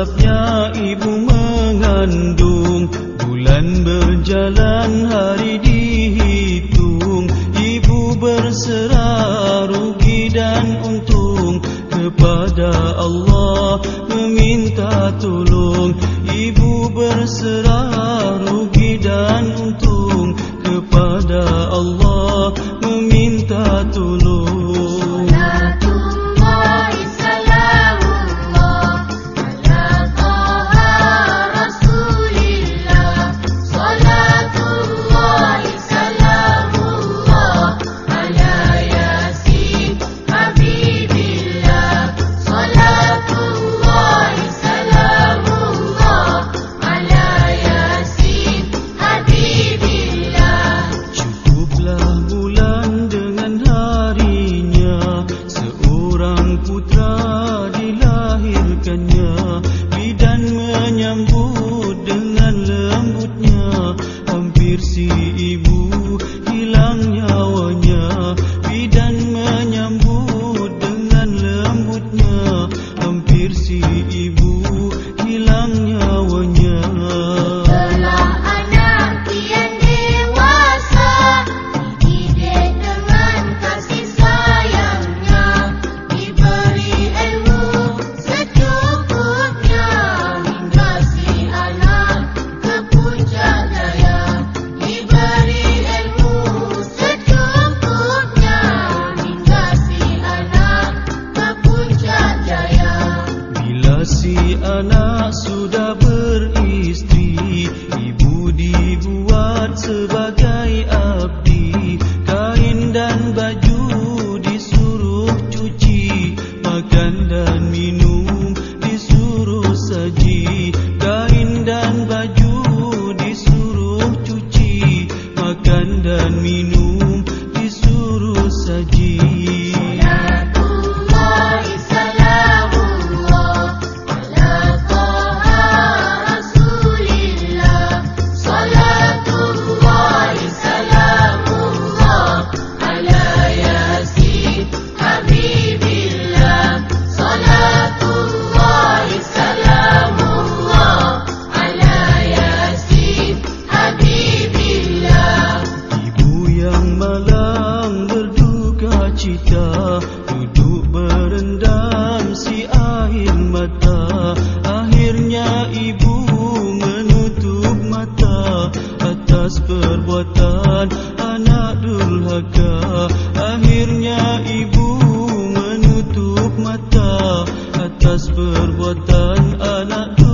sebabnya ibu mengandung. Bulan berjalan hari dihitung. Ibu berserah rugi dan untung. Kepada Allah meminta tolong. Ibu berserah rugi dan untung. dan dan minum. mata. Akhirnya ibu menutup mata Atas perbuatan anak durhaka Akhirnya ibu menutup mata Atas perbuatan anak durhaka